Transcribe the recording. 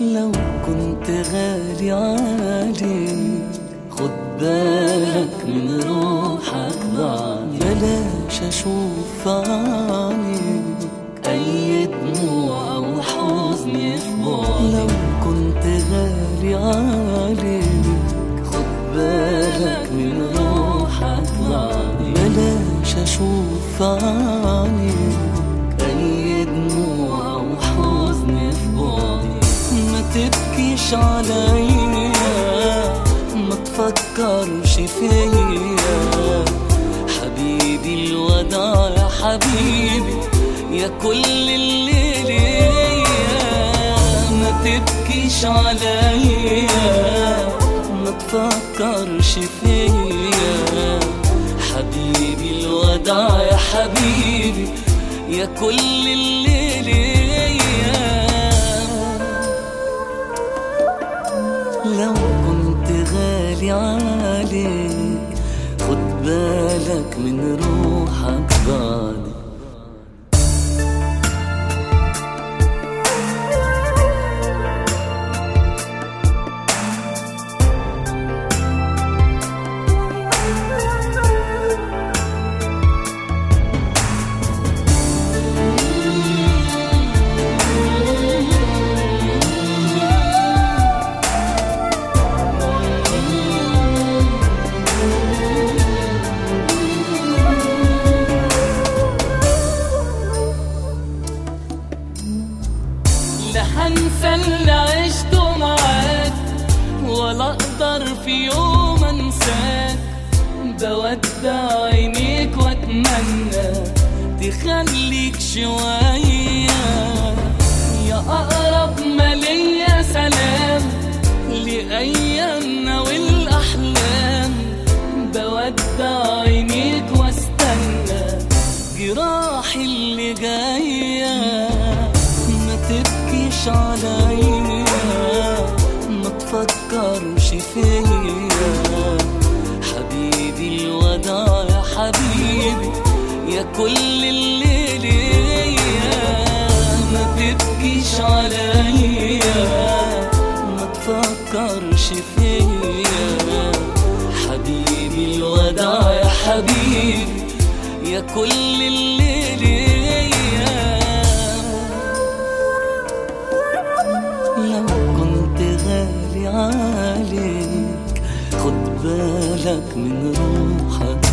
لو كنت غالي عليك خد بالك من روحك ضعني بلاش أشوف عينيك عينيك اي دموع أو حزن في بعدي ما تبكيش عليا ما تفكرش فيا. حبيبي الوداع يا حبيبي يا كل اللي ليا. ما تبكيش عليا ما تفكرش فيا. حبيبي يا كل اللي ليا. لو كنت غالي عليك خد بالك من روحك بعدي هنسى اللي عشته معاك ولا أقدر في يوم انساك بودع عينيك وأتمنى تخليك شوية. ما تفكرش فيا. حبيبي الوداع يا حبيبي يا كل اللي ليا. ما تبكيش عليا. ما تفكرش فيا. حبيبي الوداع يا حبيبي يا كل اللي ليا. عليك خد بالك من روحك.